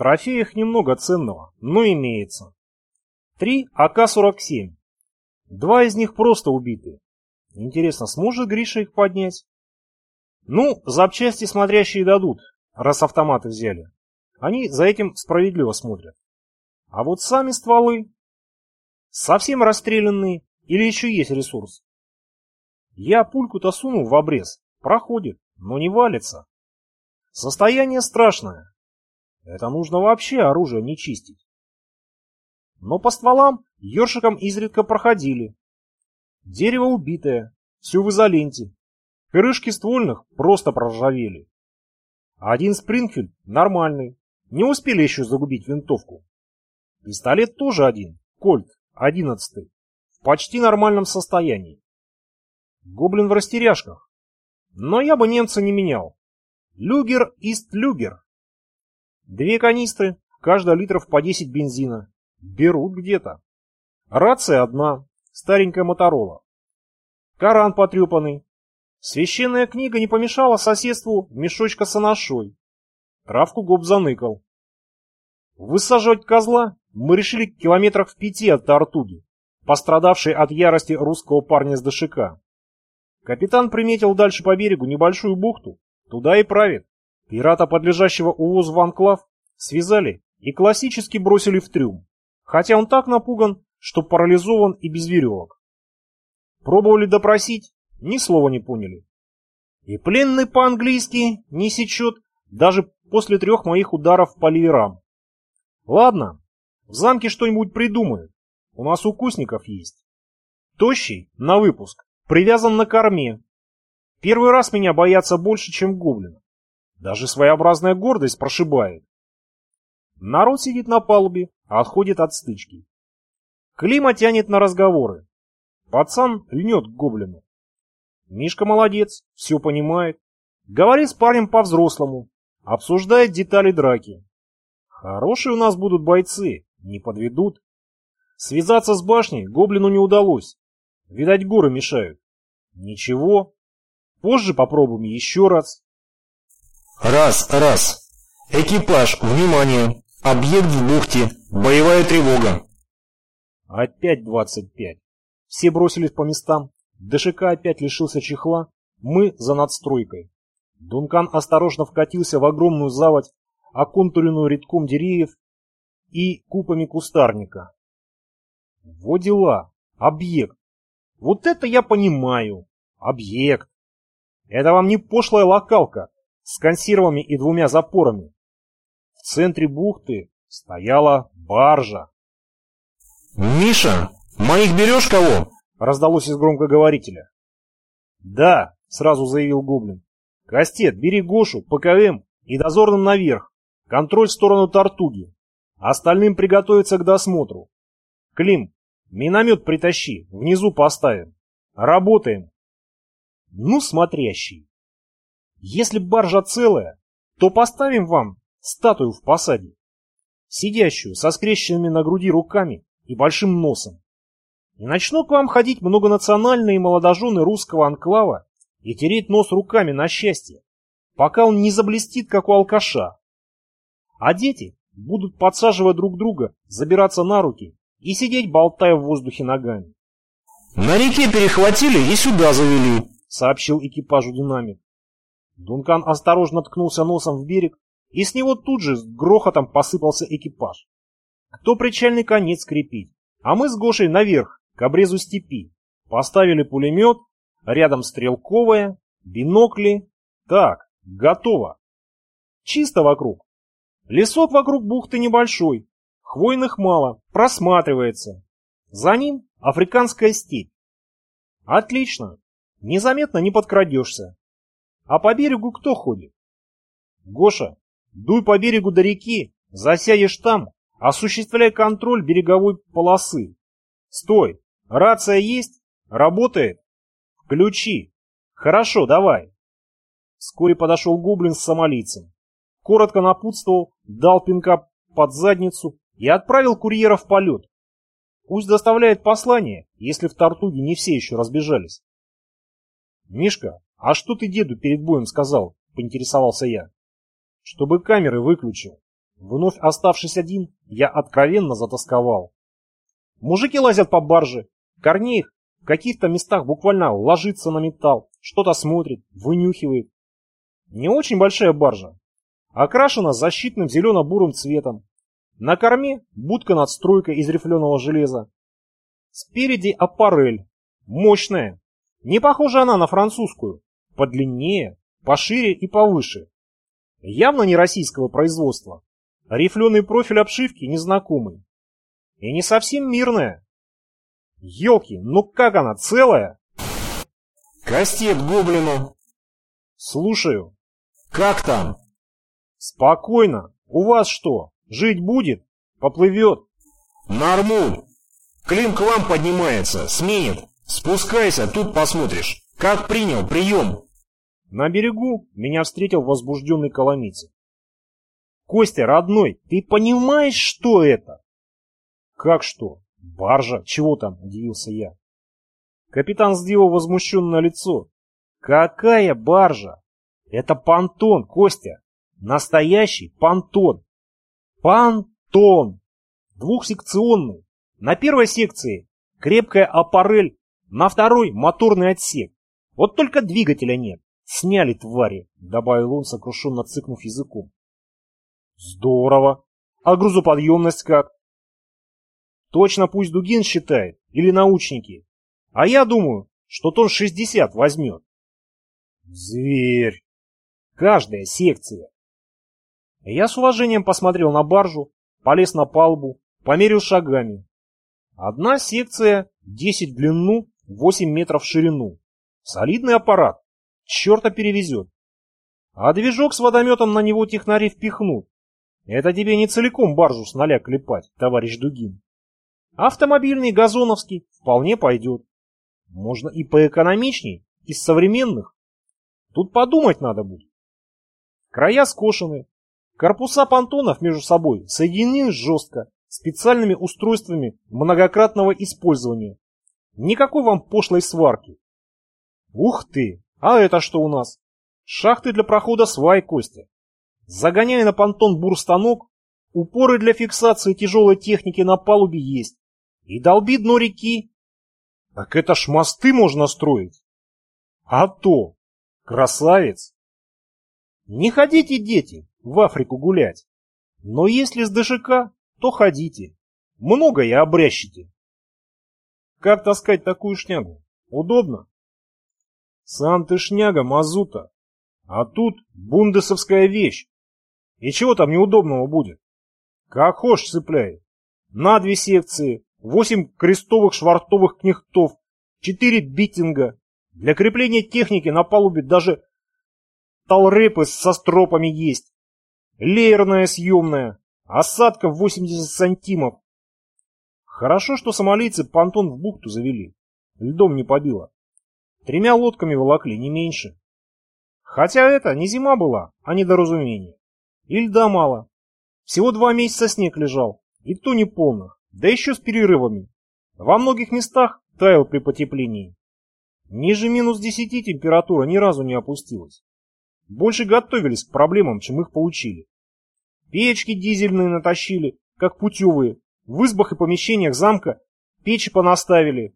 трофеях немного ценного, но имеется. Три АК-47. Два из них просто убиты. Интересно, сможет Гриша их поднять? Ну, запчасти смотрящие дадут, раз автоматы взяли. Они за этим справедливо смотрят. А вот сами стволы... Совсем расстрелянные или еще есть ресурс? Я пульку-то сунул в обрез. Проходит, но не валится. Состояние страшное. Это нужно вообще оружие не чистить. Но по стволам ёршиком изредка проходили. Дерево убитое, все в изоленте. Крышки ствольных просто проржавели. Один Спрингфильд нормальный, не успели еще загубить винтовку. Пистолет тоже один, Кольт, одиннадцатый, в почти нормальном состоянии. Гоблин в растеряшках. Но я бы немца не менял. Люгер ист люгер. Две канистры, каждая литров по 10 бензина. Берут где-то. Рация одна, старенькая Моторола. Коран потрепанный. Священная книга не помешала соседству мешочка с анашой. Травку гоб заныкал. Высаживать козла мы решили километрах в пяти от Тартуги, пострадавшей от ярости русского парня с ДШК. Капитан приметил дальше по берегу небольшую бухту, туда и правит. Пирата, подлежащего увозу в анклав, связали и классически бросили в трюм, хотя он так напуган, что парализован и без веревок. Пробовали допросить, ни слова не поняли. И пленный по-английски не сечет даже после трех моих ударов по ливерам. Ладно, в замке что-нибудь придумают. У нас укусников есть. Тощий, на выпуск, привязан на корме. Первый раз меня боятся больше, чем гоблина. Даже своеобразная гордость прошибает. Народ сидит на палубе, а отходит от стычки. Клима тянет на разговоры. Пацан льнет к гоблину. Мишка молодец, все понимает. Говорит с парнем по-взрослому. Обсуждает детали драки. Хорошие у нас будут бойцы, не подведут. Связаться с башней гоблину не удалось. Видать, горы мешают. Ничего. Позже попробуем еще раз. Раз, раз. Экипаж, внимание. Объект в бухте. Боевая тревога. Опять двадцать пять. Все бросились по местам. ДШК опять лишился чехла. Мы за надстройкой. Дункан осторожно вкатился в огромную заводь, оконтуренную редком деревьев и купами кустарника. Во дела. Объект. Вот это я понимаю. Объект. Это вам не пошлая локалка с консервами и двумя запорами. В центре бухты стояла баржа. «Миша, моих берешь кого?» раздалось из громкоговорителя. «Да», — сразу заявил Гоблин. «Кастет, бери Гошу, ПКМ и дозорным наверх. Контроль в сторону Тартуги. Остальным приготовиться к досмотру. Клим, миномет притащи, внизу поставим. Работаем. Ну, смотрящий. Если баржа целая, то поставим вам статую в посаде. Сидящую, со скрещенными на груди руками и большим носом. И начнут к вам ходить многонациональные молодожены русского анклава и тереть нос руками на счастье, пока он не заблестит, как у алкаша. А дети будут подсаживать друг друга, забираться на руки и сидеть, болтая в воздухе ногами. «На реке перехватили и сюда завели», — сообщил экипажу динамик. Дункан осторожно ткнулся носом в берег, и с него тут же с грохотом посыпался экипаж. Кто причальный конец крепить? А мы с Гошей наверх, к обрезу степи. Поставили пулемет, рядом стрелковая, бинокли. Так, готово. Чисто вокруг. Лесок вокруг бухты небольшой, хвойных мало, просматривается. За ним африканская степь. Отлично, незаметно не подкрадешься. А по берегу кто ходит? Гоша, дуй по берегу до реки, засядешь там, осуществляй контроль береговой полосы. Стой, рация есть? Работает? Включи. Хорошо, давай. Вскоре подошел гоблин с сомалийцем коротко напутствовал, дал пинка под задницу и отправил курьера в полет. Пусть доставляет послание, если в Тартуге не все еще разбежались. «Мишка, а что ты деду перед боем сказал?» — поинтересовался я. «Чтобы камеры выключил. Вновь оставшись один, я откровенно затасковал. Мужики лазят по барже, Корнеев в каких-то местах буквально ложится на металл, что-то смотрит, вынюхивает. Не очень большая баржа, окрашена защитным зелено-бурым цветом. На корме будка надстройка из рифленого железа. Спереди аппарель, мощная, не похожа она на французскую, подлиннее, пошире и повыше. Явно не российского производства. Рифленый профиль обшивки незнакомый. И не совсем мирная. Ёлки, ну как она, целая? Кастет гоблину. Слушаю. Как там? Спокойно. У вас что, жить будет? Поплывет? Нормуль. Клин к вам поднимается, сменит. Спускайся, тут посмотришь. Как принял, прием. На берегу меня встретил возбужденный коломийцев. «Костя, родной, ты понимаешь, что это?» «Как что? Баржа? Чего там?» – удивился я. Капитан сделал возмущенное лицо. «Какая баржа? Это понтон, Костя. Настоящий понтон. Понтон. Двухсекционный. На первой секции крепкая аппарель, на второй моторный отсек. Вот только двигателя нет. Сняли твари, добавил он, сокрушенно цыкнув языком. Здорово. А грузоподъемность как? Точно пусть Дугин считает, или научники. А я думаю, что тон 60 возьмет. Зверь. Каждая секция. Я с уважением посмотрел на баржу, полез на палубу, померил шагами. Одна секция 10 в длину, 8 метров в ширину. Солидный аппарат. Черта перевезет. А движок с водометом на него технари впихнут. Это тебе не целиком баржу с ноля клепать, товарищ Дугин. Автомобильный газоновский вполне пойдет. Можно и поэкономичней, из современных. Тут подумать надо будет. Края скошены. Корпуса понтонов между собой соединены жестко, специальными устройствами многократного использования. Никакой вам пошлой сварки. Ух ты! А это что у нас? Шахты для прохода свай, Костя. Загоняя на понтон бурстанок, упоры для фиксации тяжелой техники на палубе есть. И долби дно реки. Так это ж мосты можно строить. А то! Красавец! Не ходите, дети, в Африку гулять. Но если с ДШК, то ходите. Многое обрящите. Как таскать такую шнягу? Удобно? Сам ты шняга, мазута. А тут бундесовская вещь. И чего там неудобного будет? Как хошь цепляй. На две секции, восемь крестовых швартовых кнехтов, четыре битинга. Для крепления техники на палубе даже талрепы со стропами есть. Леерная съемная, осадка в 80 сантимов. Хорошо, что сомалийцы понтон в бухту завели. Льдом не побило. Тремя лодками волокли, не меньше. Хотя это не зима была, а недоразумение. И льда мало. Всего два месяца снег лежал, и то не полных, да еще с перерывами. Во многих местах таял при потеплении. Ниже минус десяти температура ни разу не опустилась. Больше готовились к проблемам, чем их получили. Печки дизельные натащили, как путевые. В избах и помещениях замка печи понаставили.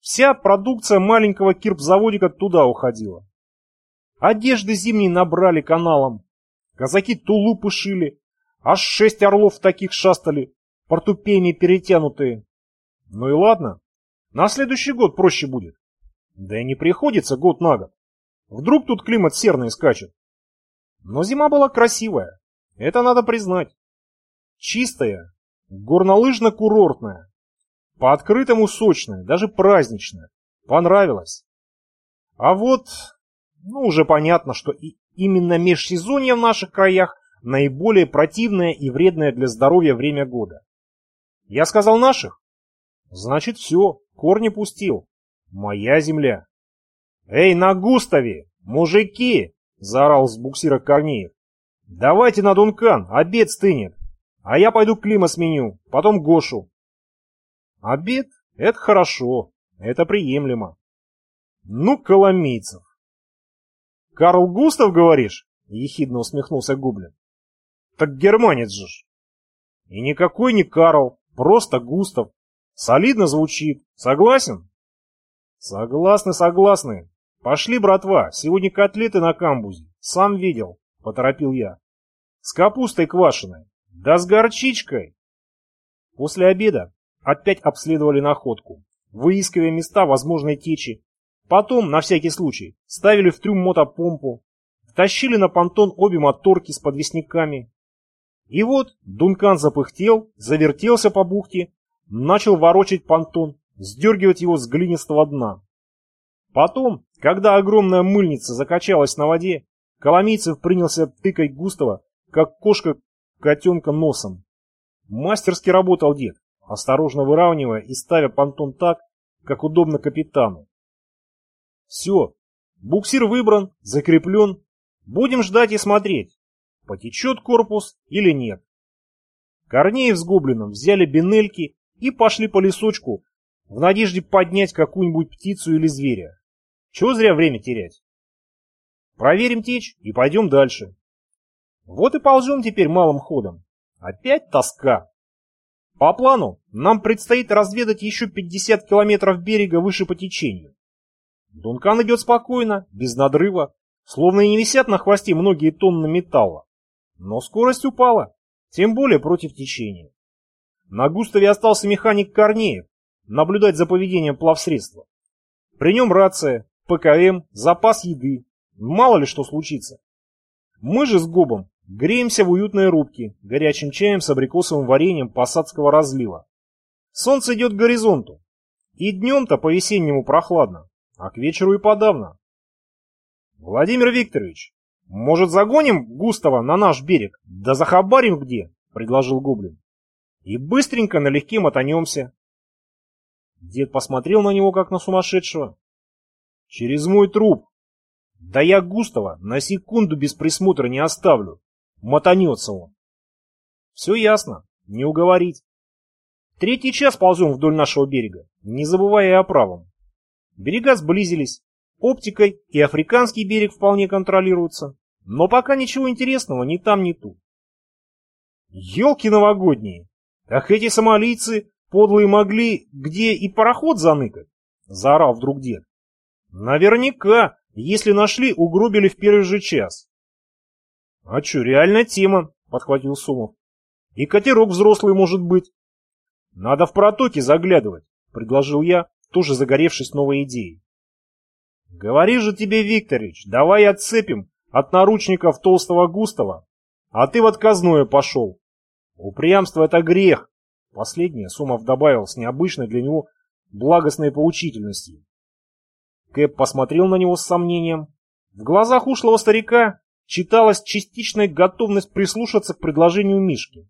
Вся продукция маленького кирпзаводика туда уходила. Одежды зимней набрали каналом, Казаки тулупы шили, аж шесть орлов таких шастали, портупеями перетянутые. Ну и ладно, на следующий год проще будет. Да и не приходится год на год. Вдруг тут климат серный скачет. Но зима была красивая, это надо признать. Чистая, горнолыжно-курортная, по открытому сочная, даже праздничная. Понравилось. А вот, ну уже понятно, что и Именно межсезонье в наших краях наиболее противное и вредное для здоровья время года. Я сказал наших? Значит все, корни пустил. Моя земля. Эй, на Густаве, мужики! Заорал с буксира Корнеев. Давайте на Дункан, обед стынет. А я пойду Клима сменю, потом Гошу. Обед? Это хорошо, это приемлемо. Ну, Коломийцев. «Карл Густав, говоришь?» — ехидно усмехнулся Гублин. Так германец же ж. И никакой не Карл, просто Густав. Солидно звучит. Согласен? Согласны, согласны. Пошли, братва, сегодня котлеты на камбузе. Сам видел, поторопил я. С капустой квашеной. Да с горчичкой. После обеда опять обследовали находку, выискивая места возможной течи. Потом, на всякий случай, ставили в трюм мотопомпу, втащили на понтон обе моторки с подвесниками. И вот Дункан запыхтел, завертелся по бухте, начал ворочать понтон, сдергивать его с глинистого дна. Потом, когда огромная мыльница закачалась на воде, Коломийцев принялся тыкать Густава, как кошка котенка носом. Мастерски работал дед, осторожно выравнивая и ставя понтон так, как удобно капитану. Все, буксир выбран, закреплен, будем ждать и смотреть, потечет корпус или нет. Корнеев с Гоблином взяли бинельки и пошли по лесочку в надежде поднять какую-нибудь птицу или зверя. Чего зря время терять? Проверим течь и пойдем дальше. Вот и ползем теперь малым ходом. Опять тоска. По плану нам предстоит разведать еще 50 километров берега выше по течению. Дункан идет спокойно, без надрыва, словно и не висят на хвосте многие тонны металла. Но скорость упала, тем более против течения. На Густаве остался механик Корнеев, наблюдать за поведением плавсредства. При нем рация, ПКМ, запас еды. Мало ли что случится. Мы же с Гобом греемся в уютной рубке, горячим чаем с абрикосовым вареньем посадского разлива. Солнце идет к горизонту. И днем-то по-весеннему прохладно, а к вечеру и подавно. Владимир Викторович, может загоним Густава на наш берег, да захабарим где, предложил Гоблин. И быстренько налегке мотанемся. Дед посмотрел на него, как на сумасшедшего. Через мой труп. Да я Густава на секунду без присмотра не оставлю. Мотанется он. Все ясно, не уговорить. Третий час ползем вдоль нашего берега, не забывая о правом. Берега сблизились, оптикой и африканский берег вполне контролируются, но пока ничего интересного ни там, ни тут. Елки новогодние! Ах эти сомалийцы подлые могли где и пароход заныкать, заорал вдруг дед. Наверняка, если нашли, угробили в первый же час. А чё, реальная тема, подхватил Сумов. И катерок взрослый может быть. Надо в протоке заглядывать, предложил я, тоже загоревшись новой идеей. Говори же тебе, Викторович, давай отцепим от наручников толстого Густава, а ты в отказное пошел. Упрямство — это грех. Последнее Сумов добавил с необычной для него благостной поучительностью. Кэп посмотрел на него с сомнением. В глазах ушлого старика читалась частичная готовность прислушаться к предложению Мишки.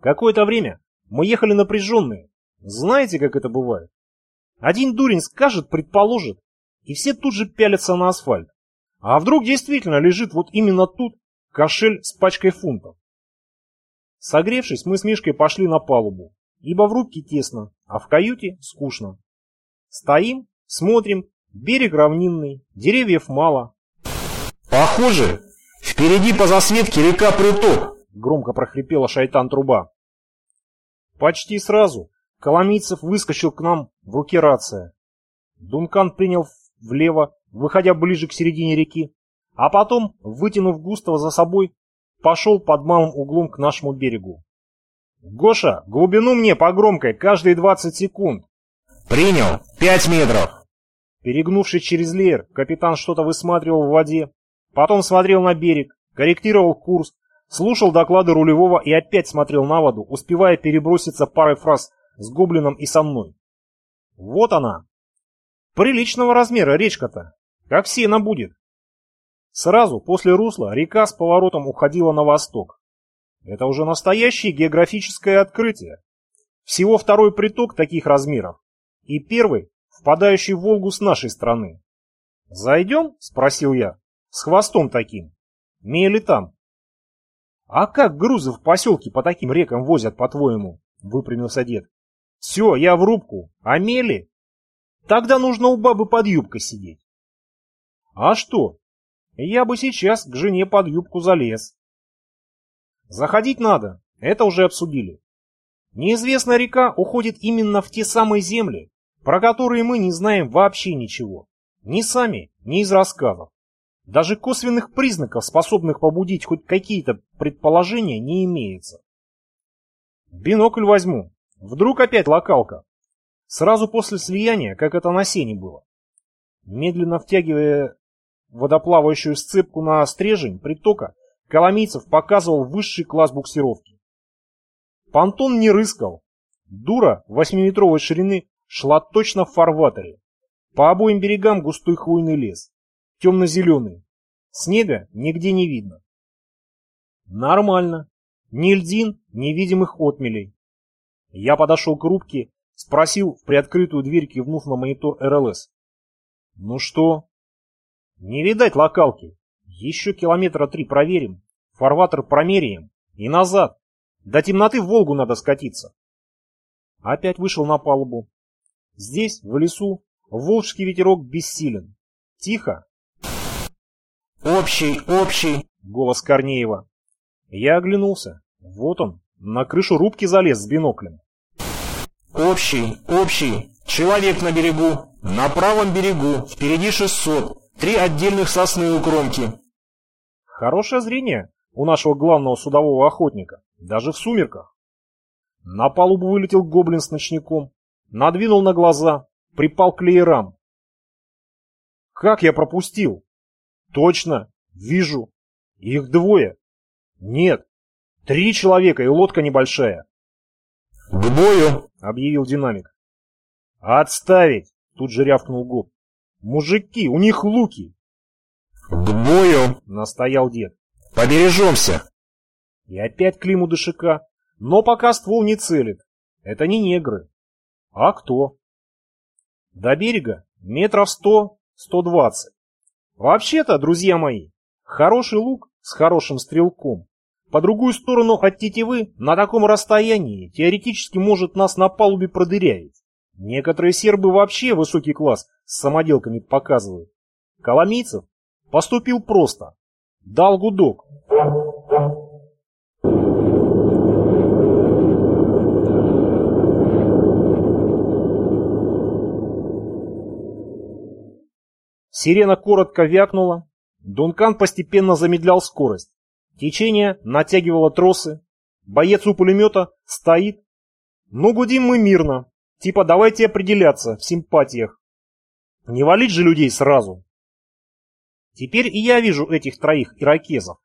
Какое-то время мы ехали напряженные. Знаете, как это бывает? Один дурень скажет, предположит, и все тут же пялятся на асфальт. А вдруг действительно лежит вот именно тут кошель с пачкой фунтов? Согревшись, мы с Мишкой пошли на палубу, ибо в рубке тесно, а в каюте скучно. Стоим, смотрим, берег равнинный, деревьев мало. «Похоже, впереди по засветке река Приток», — громко прохрипела шайтан-труба. Почти сразу Коломийцев выскочил к нам в руке рация. Дункан принял влево, выходя ближе к середине реки, а потом, вытянув Густава за собой, пошел под малым углом к нашему берегу. «Гоша, глубину мне по громкой, каждые 20 секунд!» «Принял! Пять метров!» Перегнувшись через леер, капитан что-то высматривал в воде, потом смотрел на берег, корректировал курс, слушал доклады рулевого и опять смотрел на воду, успевая переброситься парой фраз с гоблином и со мной. Вот она. Приличного размера речка-то. Как сено будет. Сразу после русла река с поворотом уходила на восток. Это уже настоящее географическое открытие. Всего второй приток таких размеров. И первый, впадающий в Волгу с нашей стороны. «Зайдем?» – спросил я. «С хвостом таким. Мели там». «А как грузы в поселке по таким рекам возят, по-твоему?» – выпрямился дед. «Все, я в рубку. А мели?» «Тогда нужно у бабы под юбкой сидеть». «А что? Я бы сейчас к жене под юбку залез. Заходить надо, это уже обсудили. Неизвестная река уходит именно в те самые земли, про которые мы не знаем вообще ничего. Ни сами, ни из рассказов. Даже косвенных признаков, способных побудить хоть какие-то предположения, не имеется. Бинокль возьму. Вдруг опять локалка. Сразу после слияния, как это на сене было. Медленно втягивая водоплавающую сцепку на стрежень притока, Коломийцев показывал высший класс буксировки. Понтон не рыскал. Дура восьмиметровой ширины шла точно в фарватере. По обоим берегам густой хвойный лес. Темно-зеленый. Снега нигде не видно. Нормально. Ни льдин, ни видимых отмелей. Я подошел к рубке, спросил в приоткрытую дверь, кивнув на монитор РЛС. Ну что? Не видать локалки. Еще километра три проверим, фарватер промеряем и назад. До темноты в Волгу надо скатиться. Опять вышел на палубу. Здесь, в лесу, волжский ветерок бессилен. Тихо. «Общий, общий!» — голос Корнеева. Я оглянулся. Вот он, на крышу рубки залез с биноклем. «Общий, общий! Человек на берегу! На правом берегу! Впереди 600! Три отдельных сосны у кромки!» Хорошее зрение у нашего главного судового охотника, даже в сумерках. На палубу вылетел гоблин с ночником, надвинул на глаза, припал к леерам. Как я пропустил? Точно, вижу. Их двое. Нет, три человека и лодка небольшая. «К бою!» — объявил динамик. «Отставить!» — тут же рявкнул Гоб. «Мужики, у них луки!» «К бою!» — настоял дед. «Побережемся!» И опять Климу Дышика, но пока ствол не целит. Это не негры. А кто? До берега метров сто-сто двадцать. Вообще-то, друзья мои, хороший лук с хорошим стрелком по другую сторону от тетивы на таком расстоянии теоретически может нас на палубе продырявить. Некоторые сербы вообще высокий класс с самоделками показывают. Коломийцев поступил просто. Дал гудок. Сирена коротко вякнула. Дункан постепенно замедлял скорость. Течение натягивало тросы. Боец у пулемета стоит. Ну, гудим мы мирно. Типа давайте определяться в симпатиях. Не валить же людей сразу. Теперь и я вижу этих троих иракезов.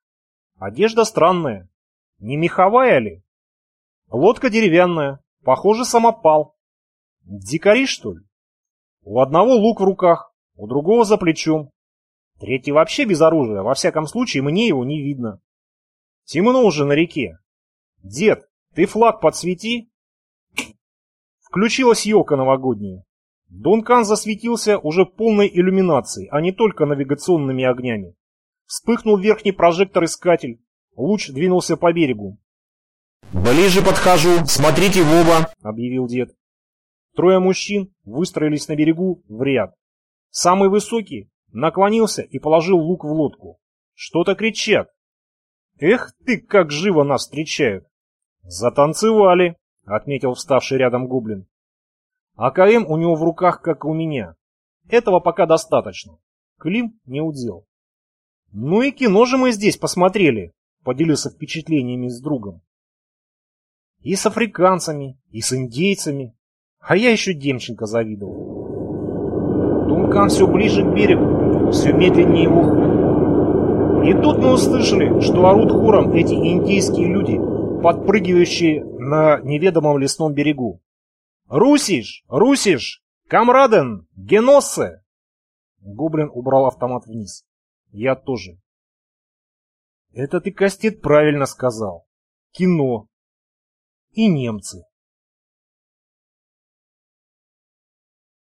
Одежда странная. Не меховая ли? Лодка деревянная. Похоже, самопал. Дикари, что ли? У одного лук в руках, у другого за плечом. Третий вообще без оружия, во всяком случае мне его не видно. Темно уже на реке. Дед, ты флаг подсвети. Включилась елка новогодняя. Дункан засветился уже полной иллюминацией, а не только навигационными огнями. Вспыхнул верхний прожектор-искатель. Луч двинулся по берегу. «Ближе подхожу, смотрите в оба», — объявил дед. Трое мужчин выстроились на берегу в ряд. Самый высокий наклонился и положил лук в лодку. Что-то кричат. Эх ты, как живо нас встречают. Затанцевали, отметил вставший рядом гоблин. АКМ у него в руках, как и у меня. Этого пока достаточно. Клим не удел. Ну и кино же мы здесь посмотрели, поделился впечатлениями с другом. И с африканцами, и с индейцами. А я еще Демченко завидовал. Дункан все ближе к берегу, все медленнее уходит. И тут мы услышали, что орут хором эти индийские люди, подпрыгивающие на неведомом лесном берегу. «Русиш! Русиш! Камраден! Геноссе!» Гоблин убрал автомат вниз. Я тоже. «Это ты, Кастет, правильно сказал. Кино. И немцы.